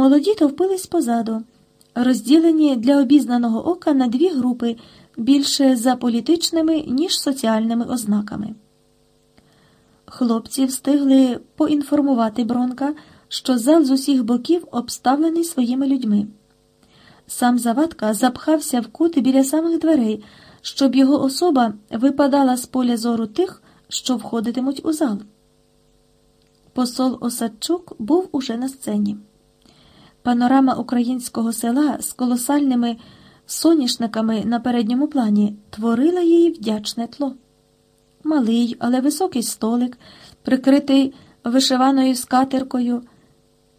Молоді товпились позаду, розділені для обізнаного ока на дві групи більше за політичними, ніж соціальними ознаками. Хлопці встигли поінформувати Бронка, що зал з усіх боків обставлений своїми людьми. Сам Завадка запхався в кут біля самих дверей, щоб його особа випадала з поля зору тих, що входитимуть у зал. Посол Осадчук був уже на сцені. Панорама українського села з колосальними соняшниками на передньому плані творила її вдячне тло. Малий, але високий столик, прикритий вишиваною скатеркою,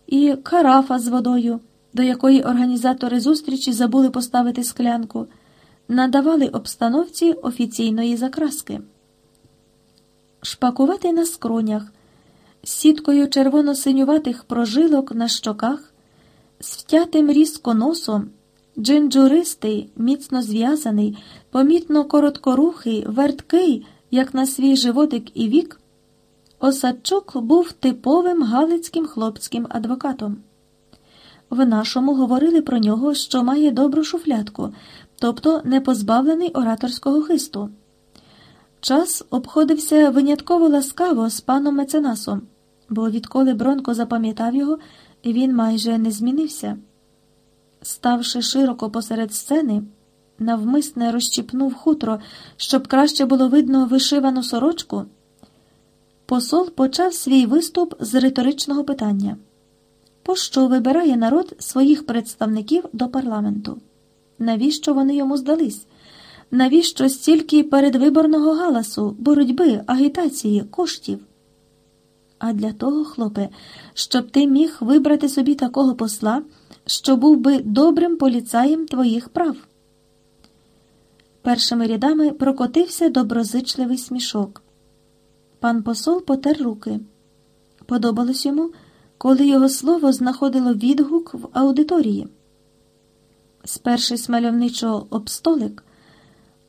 і карафа з водою, до якої організатори зустрічі забули поставити склянку, надавали обстановці офіційної закраски. Шпакувати на скронях, сіткою червоно-синюватих прожилок на щоках, з втятим різко носом. Джинджуристий, міцно зв'язаний, помітно короткорухий, верткий, як на свій животик і вік, Осадчук був типовим галицьким хлопським адвокатом. В нашому говорили про нього, що має добру шуфлятку, тобто не позбавлений ораторського хисту. Час обходився винятково ласкаво з паном меценасом, бо відколи Бронко запам'ятав його, він майже не змінився. Ставши широко посеред сцени, навмисне розчіпнув хутро, щоб краще було видно вишивану сорочку. Посол почав свій виступ з риторичного питання: Пощо вибирає народ своїх представників до парламенту? Навіщо вони йому здались? Навіщо стільки передвиборного галасу, боротьби, агітації, коштів? А для того, хлопе, щоб ти міг вибрати собі такого посла що був би добрим поліцаєм твоїх прав. Першими рядами прокотився доброзичливий смішок. Пан посол потер руки. Подобалось йому, коли його слово знаходило відгук в аудиторії. Спершись мальовничо об столик,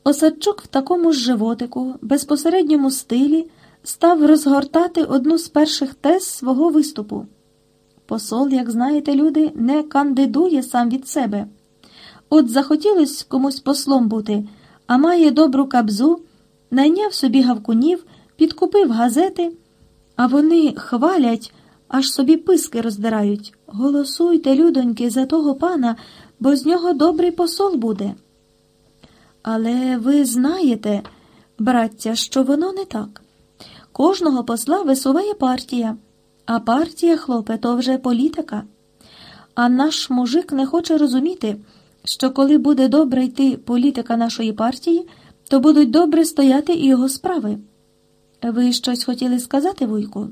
Осадчук в такому ж животику, безпосередньому стилі, став розгортати одну з перших тез свого виступу. Посол, як знаєте, люди, не кандидує сам від себе. От захотілось комусь послом бути, а має добру кабзу, найняв собі гавкунів, підкупив газети, а вони хвалять, аж собі писки роздирають. Голосуйте, людоньки, за того пана, бо з нього добрий посол буде. Але ви знаєте, браття, що воно не так. Кожного посла висуває партія. А партія, хлопе, то вже політика. А наш мужик не хоче розуміти, що коли буде добре йти політика нашої партії, то будуть добре стояти і його справи. Ви щось хотіли сказати, вуйку?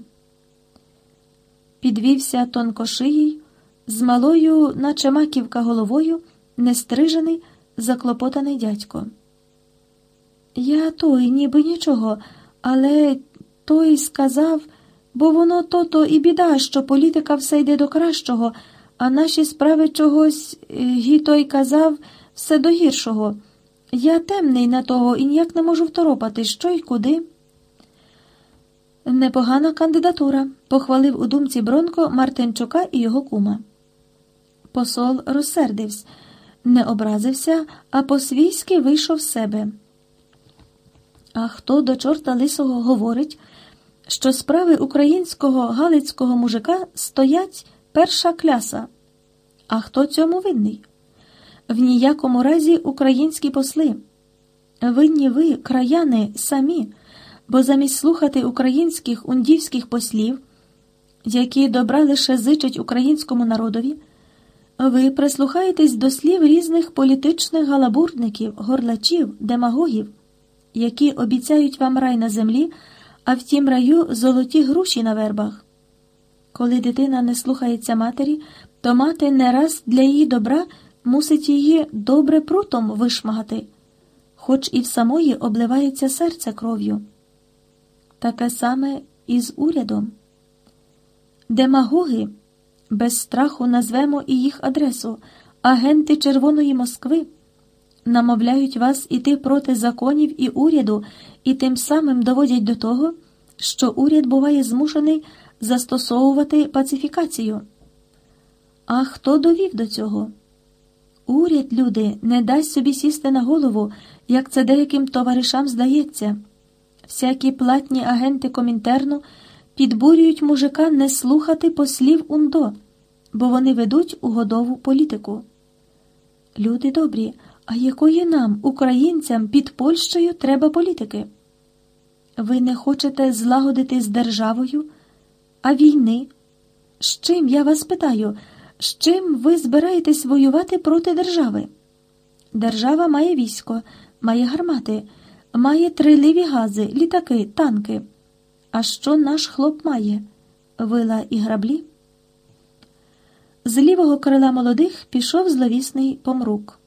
Підвівся тонкошиїй, з малою, наче маківка головою, нестрижений, заклопотаний дядько. Я той, ніби нічого, але той сказав. Бо воно то-то і біда, що політика все йде до кращого, а наші справи чогось, е, гі той казав, все до гіршого. Я темний на того і ніяк не можу второпати, що й куди. Непогана кандидатура, похвалив у думці Бронко Мартинчука і його кума. Посол розсердився, не образився, а по свійськи вийшов з себе. А хто до чорта лисого говорить? Що справи українського галицького мужика стоять перша кляса. А хто цьому винний? В ніякому разі українські посли. Винні ви, краяни, самі, бо замість слухати українських ундівських послів, які добра лише зичать українському народові, ви прислухаєтесь до слів різних політичних галабурників, горлачів, демагогів, які обіцяють вам рай на землі а в тім раю золоті груші на вербах. Коли дитина не слухається матері, то мати не раз для її добра мусить її добре прутом вишмагати, хоч і в самої обливається серце кров'ю. Таке саме і з урядом. Демагоги, без страху назвемо і їх адресу, агенти Червоної Москви намовляють вас іти проти законів і уряду, і тим самим доводять до того, що уряд буває змушений застосовувати пацифікацію. А хто довів до цього? Уряд, люди, не дасть собі сісти на голову, як це деяким товаришам здається. Всякі платні агенти комінтерну підбурюють мужика не слухати послів УНДО, бо вони ведуть угодову політику. Люди добрі, а якої нам, українцям, під Польщею треба політики? Ви не хочете злагодити з державою, а війни? З чим я вас питаю? З чим ви збираєтесь воювати проти держави? Держава має військо, має гармати, має триливі гази, літаки, танки. А що наш хлоп має? Вила і граблі? З лівого крила молодих пішов зловісний помрук.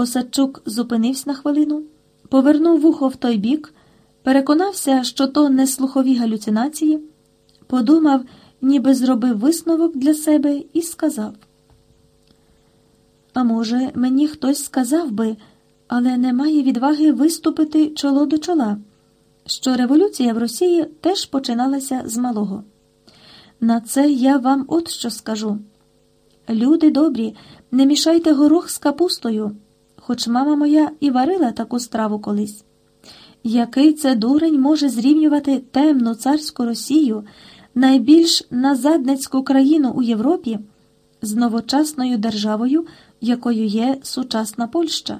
Осадчук зупинився на хвилину, повернув вухо в той бік, переконався, що то не слухові галюцинації, подумав, ніби зробив висновок для себе і сказав: А може, мені хтось сказав би, але немає відваги виступити чоло до чола, що революція в Росії теж починалася з малого. На це я вам от що скажу. Люди добрі, не мішайте горох з капустою, хоч мама моя і варила таку страву колись. Який це дурень може зрівнювати темну царську Росію, найбільш назадницьку країну у Європі, з новочасною державою, якою є сучасна Польща?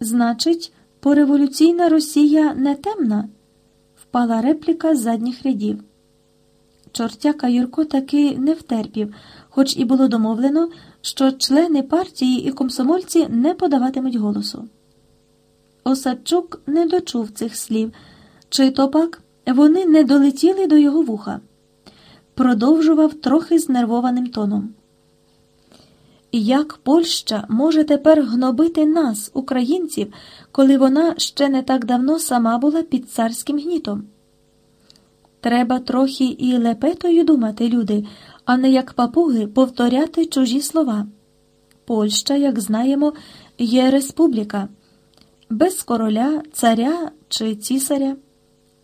Значить, пореволюційна Росія не темна? впала репліка з задніх рядів. Чортяка Юрко таки не втерпів, хоч і було домовлено, що члени партії і комсомольці не подаватимуть голосу. Осадчук не дочув цих слів, чи то пак вони не долетіли до його вуха. Продовжував трохи знервованим тоном. Як Польща може тепер гнобити нас, українців, коли вона ще не так давно сама була під царським гнітом? Треба трохи і лепетою думати, люди, а не як папуги повторяти чужі слова. Польща, як знаємо, є республіка, без короля, царя чи цісаря.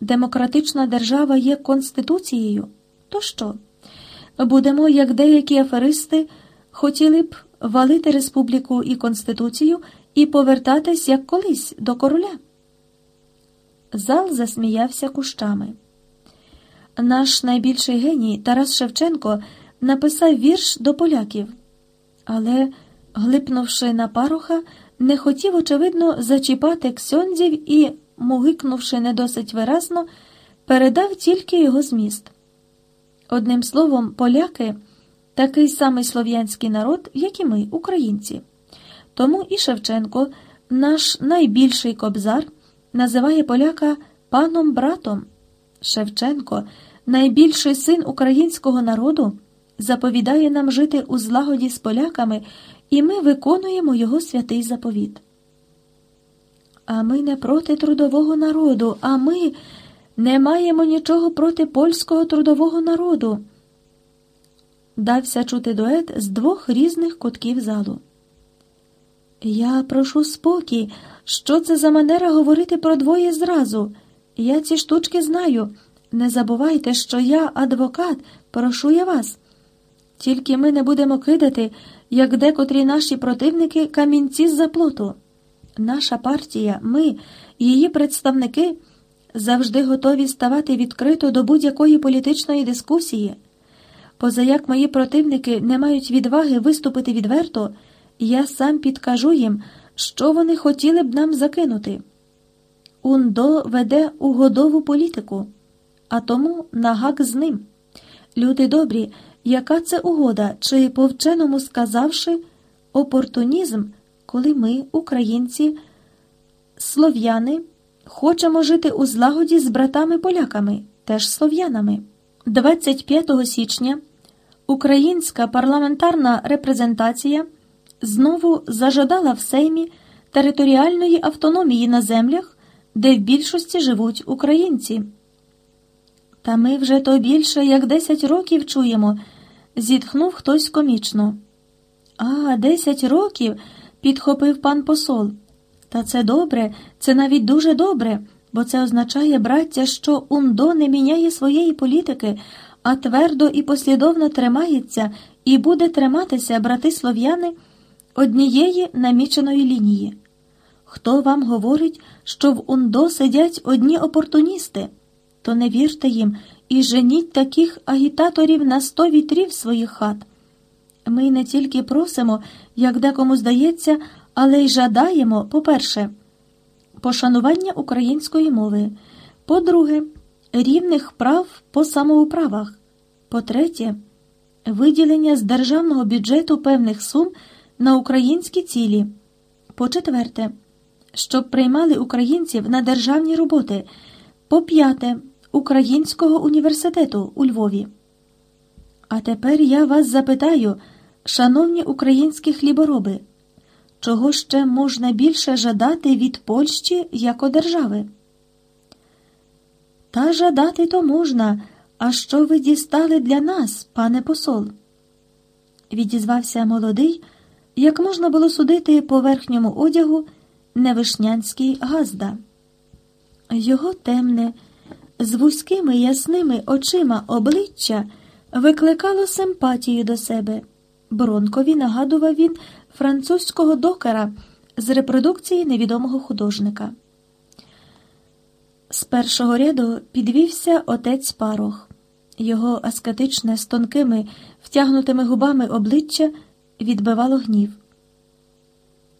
Демократична держава є конституцією. То що? Будемо, як деякі аферисти, хотіли б валити республіку і конституцію і повертатись як колись до короля. Зал засміявся кущами. Наш найбільший геній Тарас Шевченко написав вірш до поляків, але, глипнувши на паруха, не хотів, очевидно, зачіпати ксьондзів і, мугикнувши не досить виразно, передав тільки його зміст. Одним словом, поляки такий самий слов'янський народ, як і ми, українці. Тому і Шевченко, наш найбільший кобзар, називає поляка паном братом. Шевченко, найбільший син українського народу, заповідає нам жити у злагоді з поляками, і ми виконуємо його святий заповіт. А ми не проти трудового народу, а ми не маємо нічого проти польського трудового народу. Дався чути дует з двох різних кутків залу. Я прошу спокій, що це за манера говорити про двоє зразу. Я ці штучки знаю. Не забувайте, що я адвокат, прошу я вас. Тільки ми не будемо кидати, як декотрі наші противники камінці з заплоту. Наша партія, ми, її представники, завжди готові ставати відкрито до будь-якої політичної дискусії. Позаяк мої противники не мають відваги виступити відверто, я сам підкажу їм, що вони хотіли б нам закинути. Ундо веде угодову політику, а тому нагак з ним. Люди добрі, яка це угода, чи по вченому сказавши опортунізм, коли ми, українці, слов'яни, хочемо жити у злагоді з братами-поляками, теж слов'янами. 25 січня українська парламентарна репрезентація знову зажадала в Сеймі територіальної автономії на землях де в більшості живуть українці. Та ми вже то більше як десять років чуємо, зітхнув хтось комічно. А, десять років, підхопив пан посол. Та це добре, це навіть дуже добре, бо це означає, браття, що УНДО не міняє своєї політики, а твердо і послідовно тримається і буде триматися, брати слов'яни, однієї наміченої лінії. Хто вам говорить, що в УНДО сидять одні опортуністи, то не вірте їм і женіть таких агітаторів на сто вітрів своїх хат. Ми не тільки просимо, як декому здається, але й жадаємо, по-перше, пошанування української мови, по-друге, рівних прав по самоуправах, по-третє, виділення з державного бюджету певних сум на українські цілі, по-четверте, щоб приймали українців на державні роботи, по-п'яте, Українського університету у Львові. А тепер я вас запитаю, шановні українські хлібороби, чого ще можна більше жадати від Польщі як держави? Та жадати то можна, а що ви дістали для нас, пане посол? Відізвався молодий, як можна було судити по верхньому одягу невишнянський газда. Його темне, з вузькими ясними очима обличчя викликало симпатію до себе. Бронкові нагадував він французького докера з репродукції невідомого художника. З першого ряду підвівся отець Парох. Його аскетичне з тонкими, втягнутими губами обличчя відбивало гнів.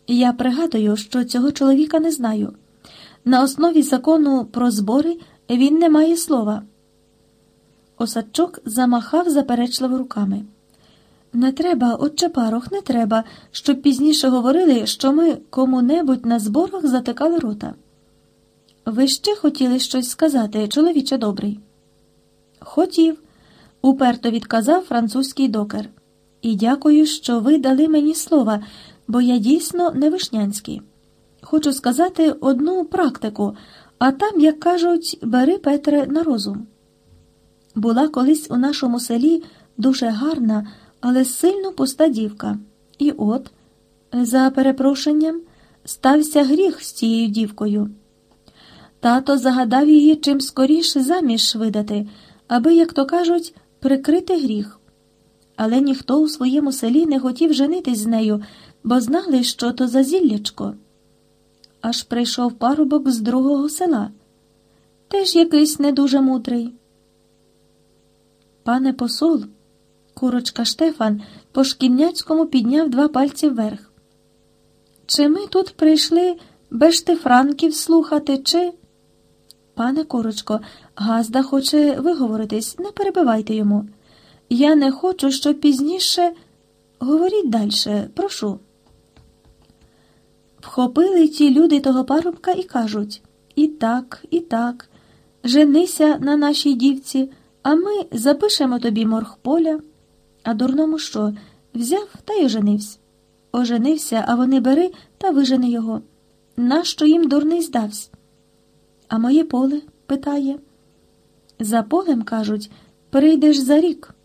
Я пригадую, що цього чоловіка не знаю. На основі закону про збори він не має слова. Осадчук замахав заперечливо руками. Не треба, отче парох, не треба, щоб пізніше говорили, що ми кому-небудь на зборах затикали рота. Ви ще хотіли щось сказати, чоловіче добрий? Хотів, уперто відказав французький докер. І дякую, що ви дали мені слова, бо я дійсно не вишнянський. Хочу сказати одну практику, а там, як кажуть, бери Петре на розум. Була колись у нашому селі дуже гарна, але сильно пуста дівка. І от, за перепрошенням, стався гріх з цією дівкою. Тато загадав її чим скоріше заміж видати, аби, як то кажуть, прикрити гріх. Але ніхто у своєму селі не хотів женитись з нею, бо знали, що то за зіллячко. Аж прийшов парубок з другого села, теж якийсь не дуже мудрий. Пане посол, курочка Штефан по шкільняцькому підняв два пальці вверх. Чи ми тут прийшли бештефранків слухати, чи. Пане курочко, Газда хоче виговоритись, не перебивайте йому. Я не хочу, щоб пізніше. Говоріть далі, прошу. Вхопили ті люди того парубка і кажуть і так, і так, женися на нашій дівці, а ми запишемо тобі морг поля. А дурному що? Взяв та й оженився. Оженився, а вони бери та вижени його. Нащо їм дурний здався? А моє поле? питає. За полем, кажуть, прийдеш за рік.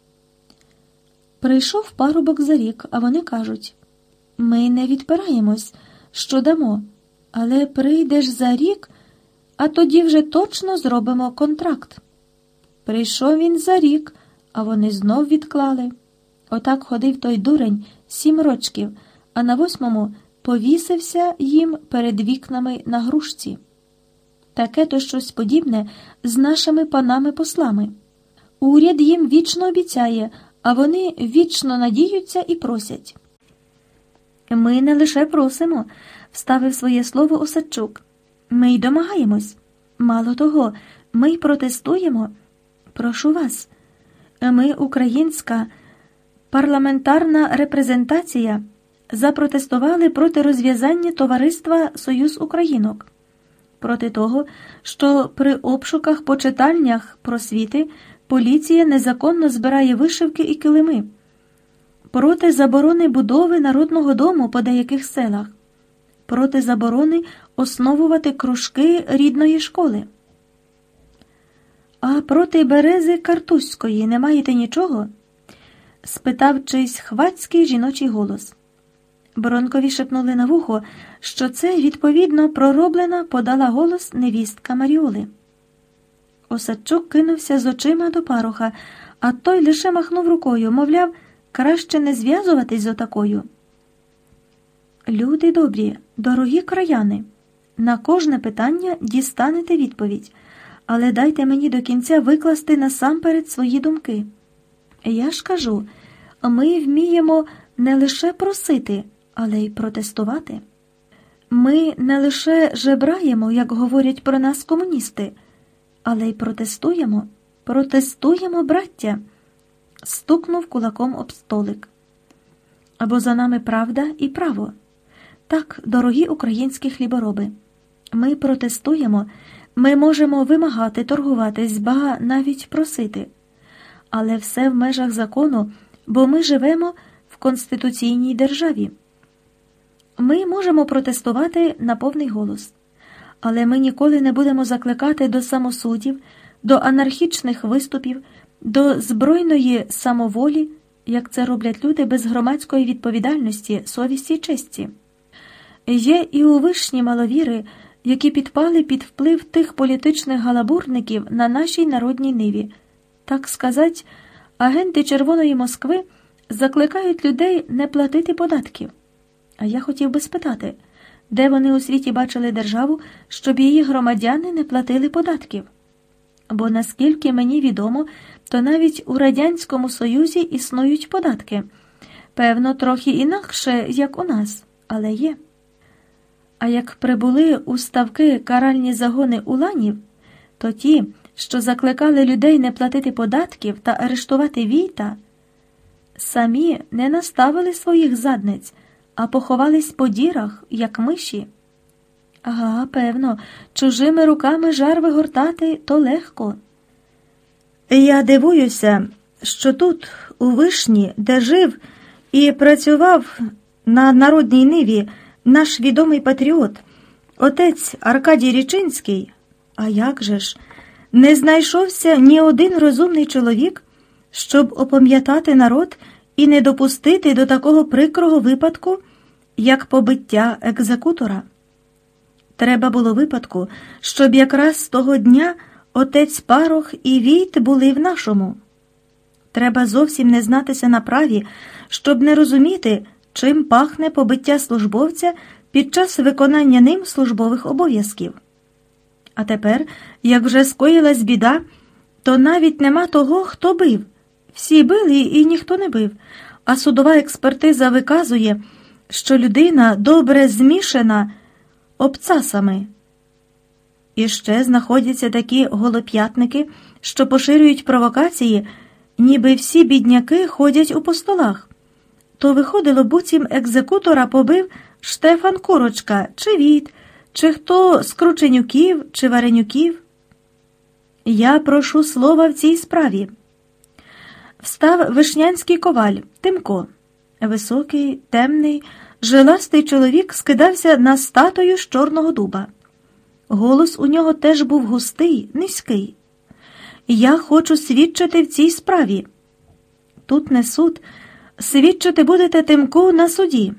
Прийшов парубок за рік, а вони кажуть ми не відпираємось, що дамо, але прийдеш за рік, а тоді вже точно зробимо контракт. Прийшов він за рік, а вони знов відклали. Отак ходив той дурень сім рочків, а на восьмому повісився їм перед вікнами на грушці. Таке то щось подібне з нашими панами послами. Уряд їм вічно обіцяє, а вони вічно надіються і просять. Ми не лише просимо, вставив своє слово Осадчук. Ми й домагаємось. Мало того, ми й протестуємо. Прошу вас, ми, українська парламентарна репрезентація, запротестували проти розв'язання товариства Союз Українок, проти того, що при обшуках по читальнях просвіти поліція незаконно збирає вишивки і килими, проти заборони будови народного дому по деяких селах, проти заборони основувати кружки рідної школи. А проти берези Картузької не маєте нічого? спитав чийсь хвацький жіночий голос. Бронкові шепнули на вухо, що це, відповідно, пророблена подала голос невістка Маріоли. Осадчук кинувся з очима до пароха, а той лише махнув рукою, мовляв, краще не зв'язуватись з отакою. Люди добрі, дорогі краяни, на кожне питання дістанете відповідь, але дайте мені до кінця викласти насамперед свої думки. Я ж кажу, ми вміємо не лише просити, але й протестувати. Ми не лише жебраємо, як говорять про нас комуністи, але й протестуємо, протестуємо, браття, стукнув кулаком об столик. Або за нами правда і право. Так, дорогі українські хлібороби, ми протестуємо, ми можемо вимагати, торгуватись, ба навіть просити, але все в межах закону, бо ми живемо в конституційній державі. Ми можемо протестувати на повний голос, але ми ніколи не будемо закликати до самосудів, до анархічних виступів, до збройної самоволі, як це роблять люди без громадської відповідальності, совісті й честі. Є і у вишні маловіри, які підпали під вплив тих політичних галабурників на нашій народній ниві. Так сказать, агенти Червоної Москви закликають людей не платити податків. А я хотів би спитати, де вони у світі бачили державу, щоб її громадяни не платили податків? Бо наскільки мені відомо, то навіть у Радянському Союзі існують податки. Певно, трохи інакше, як у нас, але є. А як прибули у ставки каральні загони уланів, то ті, що закликали людей не платити податків та арештувати війта, самі не наставили своїх задниць, а поховались по дірах, як миші. Ага, певно, чужими руками жар вигортати то легко. Я дивуюся, що тут, у вишні, де жив і працював на народній ниві наш відомий патріот, отець Аркадій Річинський, а як же ж, не знайшовся ні один розумний чоловік, щоб опам'ятати народ і не допустити до такого прикрого випадку, як побиття екзекутора. Треба було випадку, щоб якраз того дня отець Парох і Війт були в нашому. Треба зовсім не знатися на праві, щоб не розуміти, чим пахне побиття службовця під час виконання ним службових обов'язків. А тепер, як вже скоїлась біда, то навіть нема того, хто бив. Всі били і ніхто не бив, а судова експертиза виказує, що людина добре змішана обцасами. І ще знаходяться такі голоп'ятники, що поширюють провокації, ніби всі бідняки ходять у постолах. То виходило, буцім екзекутора побив Штефан Курочка, чи Віт, чи хто з Крученюків, чи Варенюків. Я прошу слова в цій справі. Встав вишнянський коваль Тимко. Високий, темний, жиластий чоловік скидався на статую з чорного дуба. Голос у нього теж був густий, низький. Я хочу свідчити в цій справі. Тут не суд, свідчити будете Тимку на суді.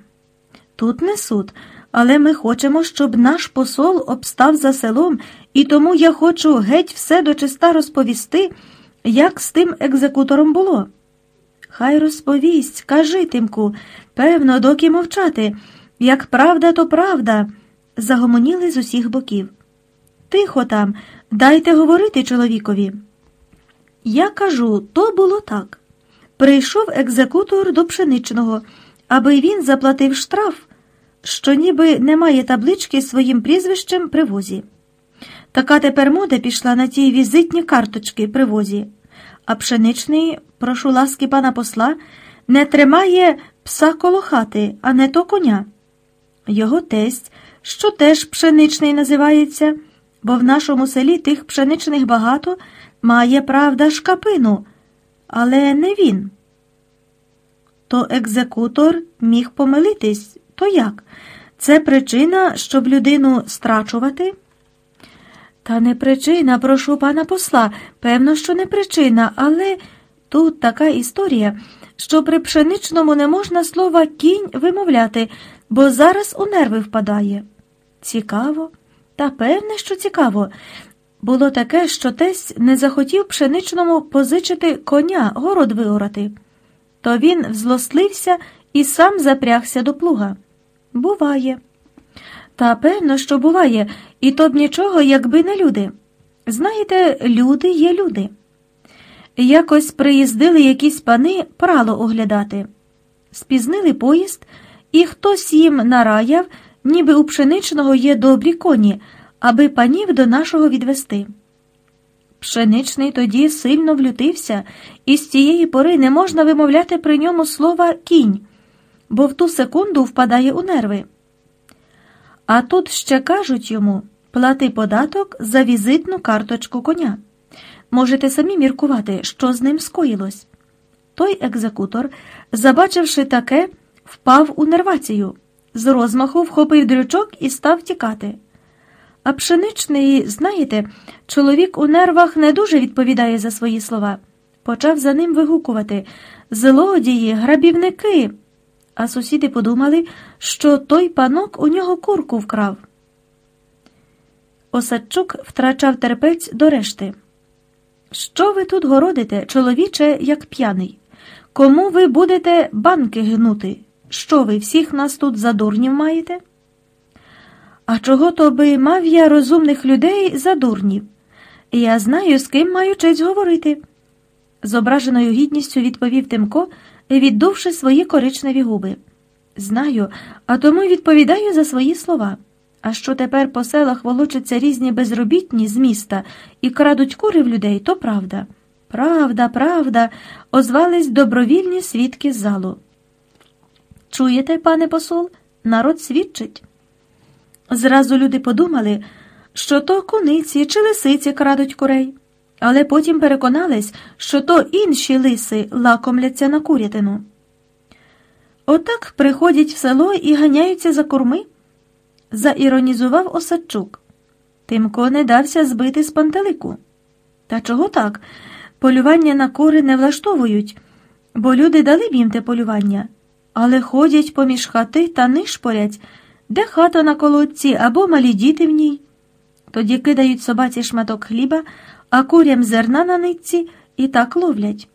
Тут не суд, але ми хочемо, щоб наш посол обстав за селом, і тому я хочу геть все дочиста розповісти, як з тим екзекутором було. Хай розповість, кажи Тимку, певно, доки мовчати. Як правда, то правда, загомоніли з усіх боків. Тихо там, дайте говорити чоловікові. Я кажу, то було так. Прийшов екзекутор до пшеничного, аби він заплатив штраф, що ніби немає таблички своїм прізвищем при возі. Така тепер мода пішла на ті візитні карточки при возі, а пшеничний, прошу ласки пана посла, не тримає пса коло хати, а не то коня. Його тесть, що теж пшеничний називається, бо в нашому селі тих пшеничних багато, має, правда, шкапину, але не він. То екзекутор міг помилитись, то як? Це причина, щоб людину страчувати? Та не причина, прошу пана посла. Певно, що не причина, але тут така історія, що при пшеничному не можна слова кінь вимовляти, бо зараз у нерви впадає. Цікаво, та певне, що цікаво. Було таке, що тесть не захотів пшеничному позичити коня город виорати. то він взлослився і сам запрягся до плуга. Буває. Та певно, що буває, і то б нічого, якби не люди. Знаєте, люди є люди. Якось приїздили якісь пани прало оглядати. Спізнили поїзд, і хтось їм нараяв, ніби у пшеничного є добрі коні, аби панів до нашого відвести. Пшеничний тоді сильно влютився, і з тієї пори не можна вимовляти при ньому слова кінь, бо в ту секунду впадає у нерви. А тут ще кажуть йому плати податок за візитну карточку коня. Можете самі міркувати, що з ним скоїлось. Той екзекутор, забачивши таке, впав у нервацію, з розмаху вхопив дрючок і став тікати. А пшеничний, знаєте, чоловік у нервах не дуже відповідає за свої слова. Почав за ним вигукувати злодії, грабівники. А сусіди подумали, що той панок у нього курку вкрав. Осадчук втрачав терпець до решти. Що ви тут городите, чоловіче, як п'яний? Кому ви будете банки гнути? Що ви всіх нас тут за дурнів маєте? А чого то би мав я розумних людей за дурнів? Я знаю, з ким маю честь говорити. З ображеною гідністю відповів Тимко, віддувши свої коричневі губи. Знаю, а тому відповідаю за свої слова. А що тепер по селах волочаться різні безробітні з міста і крадуть кури в людей, то правда. Правда, правда, озвались добровільні свідки з залу. Чуєте, пане посол, народ свідчить. Зразу люди подумали, що то куниці чи лисиці крадуть курей, але потім переконались, що то інші лиси лакомляться на курятину. Отак приходять в село і ганяються за курми, заіронізував Осадчук. Тимко не дався збити з пантелику. Та чого так? Полювання на кури не влаштовують, бо люди дали б їм те полювання, але ходять поміж хати та нишпорять, де хата на колодці або малі діти в ній. Тоді кидають собаці шматок хліба, а курям зерна на нитці і так ловлять.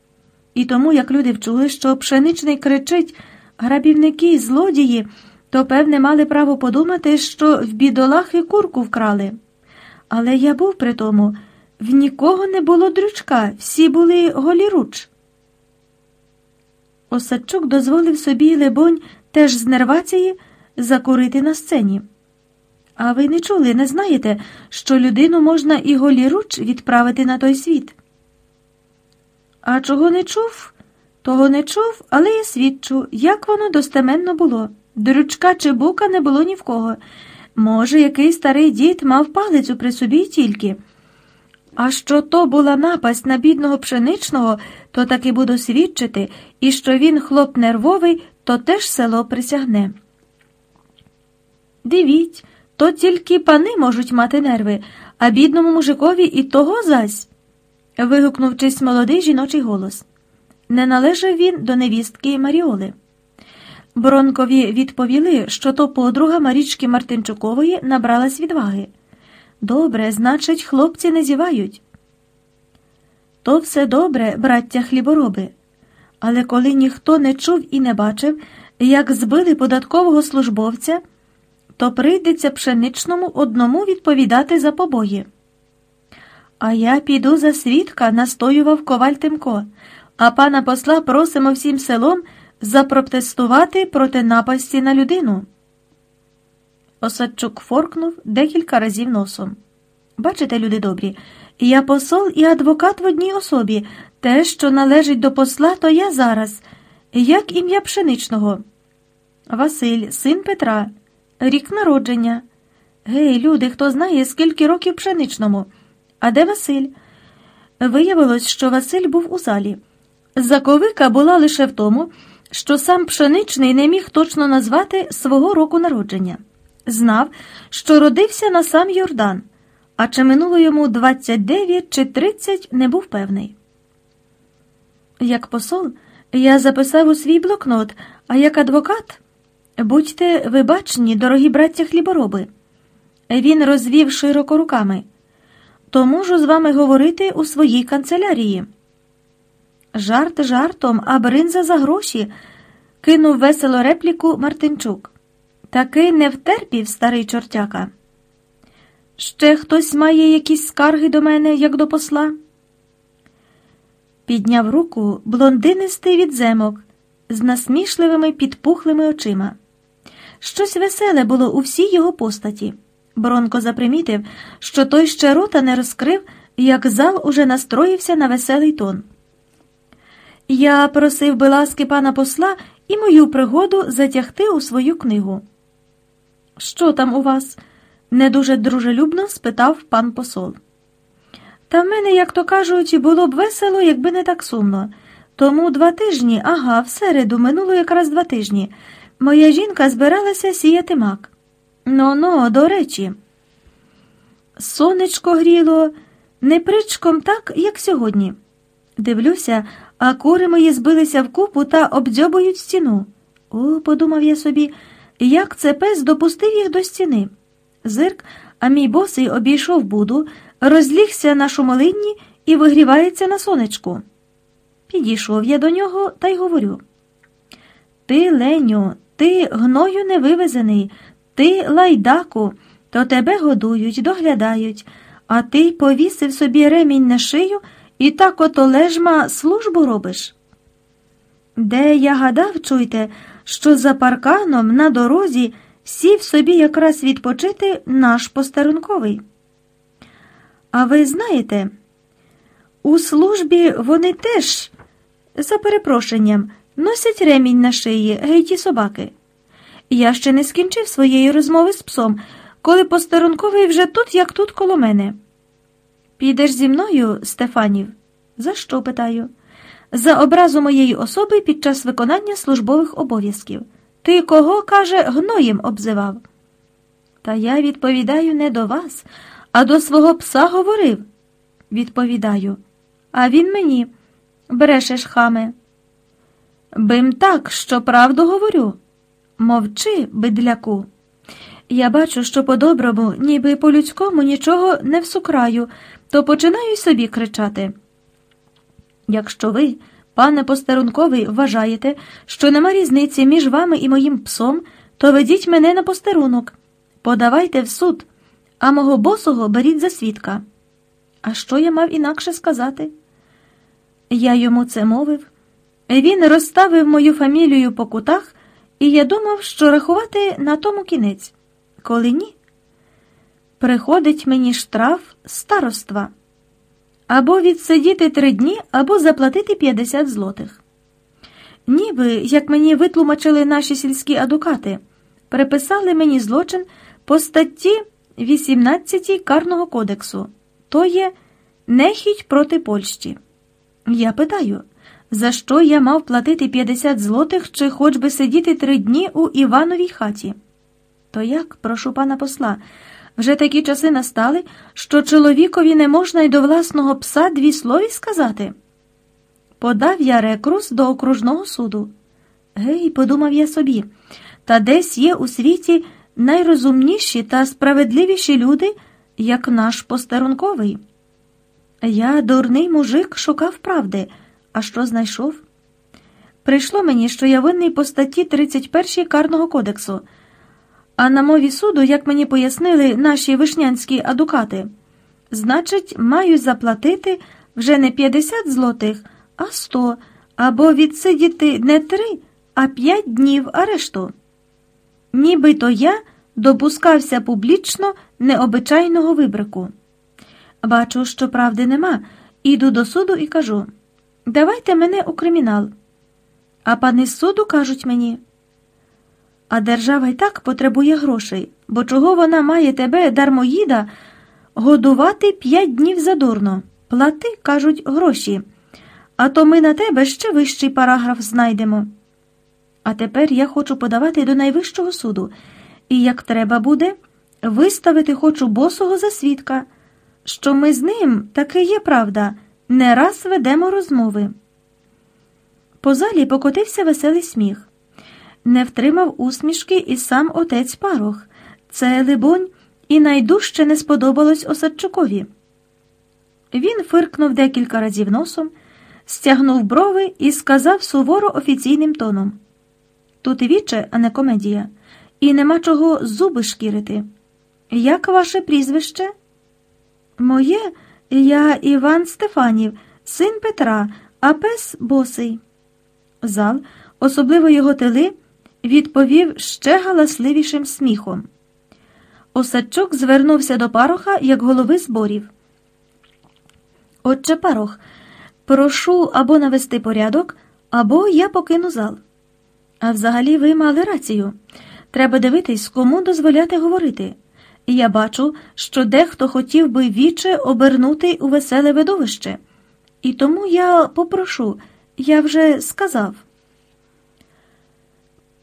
І тому, як люди вчули, що пшеничний кричить грабівники й злодії, то, певне, мали право подумати, що в бідолахи курку вкрали. Але я був при тому, в нікого не було дрючка, всі були голіруч. Осадчук дозволив собі, лебонь, теж з нервації закурити на сцені. А ви не чули, не знаєте, що людину можна і голіруч відправити на той світ? А чого не чув? Того не чув, але я свідчу, як воно достеменно було. Дрючка чи бука не було ні в кого. Може, який старий дід мав палицю при собі тільки. А що то була напасть на бідного пшеничного, то таки буду свідчити, і що він хлоп нервовий, то теж село присягне. Дивіть, то тільки пани можуть мати нерви, а бідному мужикові і того зась. вигукнув чись молодий жіночий голос. Не належав він до невістки Маріоли. Бронкові відповіли, що то подруга Марічки Мартинчукової набралась відваги. Добре, значить, хлопці не зівають. То все добре, браття хлібороби. Але коли ніхто не чув і не бачив, як збили податкового службовця, то прийдеться пшеничному одному відповідати за побої. А я піду за свідка, настоював коваль Тимко, а пана посла просимо всім селом запротестувати проти напасті на людину. Осадчук форкнув декілька разів носом. Бачите, люди добрі, я посол і адвокат в одній особі. Те, що належить до посла, то я зараз. Як ім'я пшеничного? Василь, син Петра, рік народження. Гей, люди, хто знає, скільки років пшеничному? А де Василь? Виявилось, що Василь був у залі. Заковика була лише в тому, що сам пшеничний не міг точно назвати свого року народження. Знав, що родився на сам Йордан, а чи минуло йому 29 чи 30, не був певний. Як посол, я записав у свій блокнот, а як адвокат, будьте вибачні, дорогі браття хлібороби. Він розвів широко руками, то можу з вами говорити у своїй канцелярії. Жарт жартом, а бринза за гроші, кинув весело репліку Мартинчук. Таки не втерпів старий чортяка. Ще хтось має якісь скарги до мене, як до посла? Підняв руку блондинистий відземок з насмішливими підпухлими очима. Щось веселе було у всій його постаті. Бронко запримітив, що той ще рота не розкрив, як зал уже настроївся на веселий тон. Я просив би ласки пана посла і мою пригоду затягти у свою книгу. Що там у вас? не дуже дружелюбно спитав пан посол. Та в мене, як то кажуть, було б весело, якби не так сумно. Тому два тижні, ага, в середу, минуло якраз два тижні. Моя жінка збиралася сіяти мак. Ну ну, до речі, сонечко гріло не причком так, як сьогодні. Дивлюся, а кури мої збилися в купу та обдзьобують стіну. О, подумав я собі, як це пес допустив їх до стіни. Зирк, а мій босий обійшов буду, розлігся на шумолинні і вигрівається на сонечку. Підійшов я до нього та й говорю: Ти, Леню, ти гною не вивезений, ти лайдаку, то тебе годують, доглядають, а ти повісив собі ремінь на шию і так ото лежма службу робиш. Де я гадав, чуйте, що за парканом на дорозі сів собі якраз відпочити наш постарунковий. А ви знаєте, у службі вони теж, за перепрошенням, носять ремінь на шиї гейті собаки. Я ще не скінчив своєї розмови з псом, коли постарунковий вже тут, як тут, коло мене. Підеш зі мною, Стефанів? За що питаю? За образу моєї особи під час виконання службових обов'язків. Ти кого, каже, гноєм обзивав? Та я відповідаю не до вас, а до свого пса говорив. Відповідаю, а він мені брешеш, хаме. Бим так, що правду говорю. Мовчи, бидляку. Я бачу, що по-доброму, ніби по-людському нічого не всукраю, то починаю собі кричати. Якщо ви, пане постерунковий, вважаєте, що нема різниці між вами і моїм псом, то ведіть мене на постерунок, подавайте в суд, а мого босого беріть за свідка. А що я мав інакше сказати? Я йому це мовив. Він розставив мою фамілію по кутах, і я думав, що рахувати на тому кінець. Коли ні, приходить мені штраф староства або відсидіти три дні, або заплатити 50 злотих. Ніби, як мені витлумачили наші сільські адвокати, приписали мені злочин по статті 18 Карного кодексу, то є нехідь проти Польщі. Я питаю, за що я мав платити 50 злотих чи хоч би сидіти три дні у Івановій хаті? То як, прошу пана посла, вже такі часи настали, що чоловікові не можна й до власного пса дві слові сказати. Подав я рекрус до окружного суду. Гей, подумав я собі, та десь є у світі найрозумніші та справедливіші люди, як наш постарунковий. Я, дурний мужик, шукав правди, а що знайшов? Прийшло мені, що я винний по статті 31 Карного кодексу. А на мові суду, як мені пояснили наші вишнянські адукати, значить, маю заплатити вже не 50 злотих, а 100, або відсидіти не 3, а 5 днів арешту. Нібито я допускався публічно необичайного вибрику. Бачу, що правди нема, іду до суду і кажу давайте мене у кримінал. А пани з суду кажуть мені. А держава й так потребує грошей, бо чого вона має тебе, дармоїда, годувати п'ять днів задурно. Плати, кажуть, гроші. А то ми на тебе ще вищий параграф знайдемо. А тепер я хочу подавати до найвищого суду, і, як треба буде, виставити хочу босого за свідка, що ми з ним, таки є правда, не раз ведемо розмови. По залі покотився веселий сміх не втримав усмішки і сам отець Парох. Це, либонь, і найдужче не сподобалось Осадчукові. Він фиркнув декілька разів носом, стягнув брови і сказав суворо офіційним тоном. Тут віче, а не комедія, і нема чого зуби шкірити. Як ваше прізвище? Моє я Іван Стефанів, син Петра, а пес босий. Зал, особливо його тили, відповів ще галасливішим сміхом. Осадчук звернувся до пароха як голови зборів. Отче парох, прошу або навести порядок, або я покину зал. А взагалі ви мали рацію. Треба дивитись, кому дозволяти говорити. Я бачу, що дехто хотів би віче обернути у веселе видовище. І тому я попрошу, я вже сказав.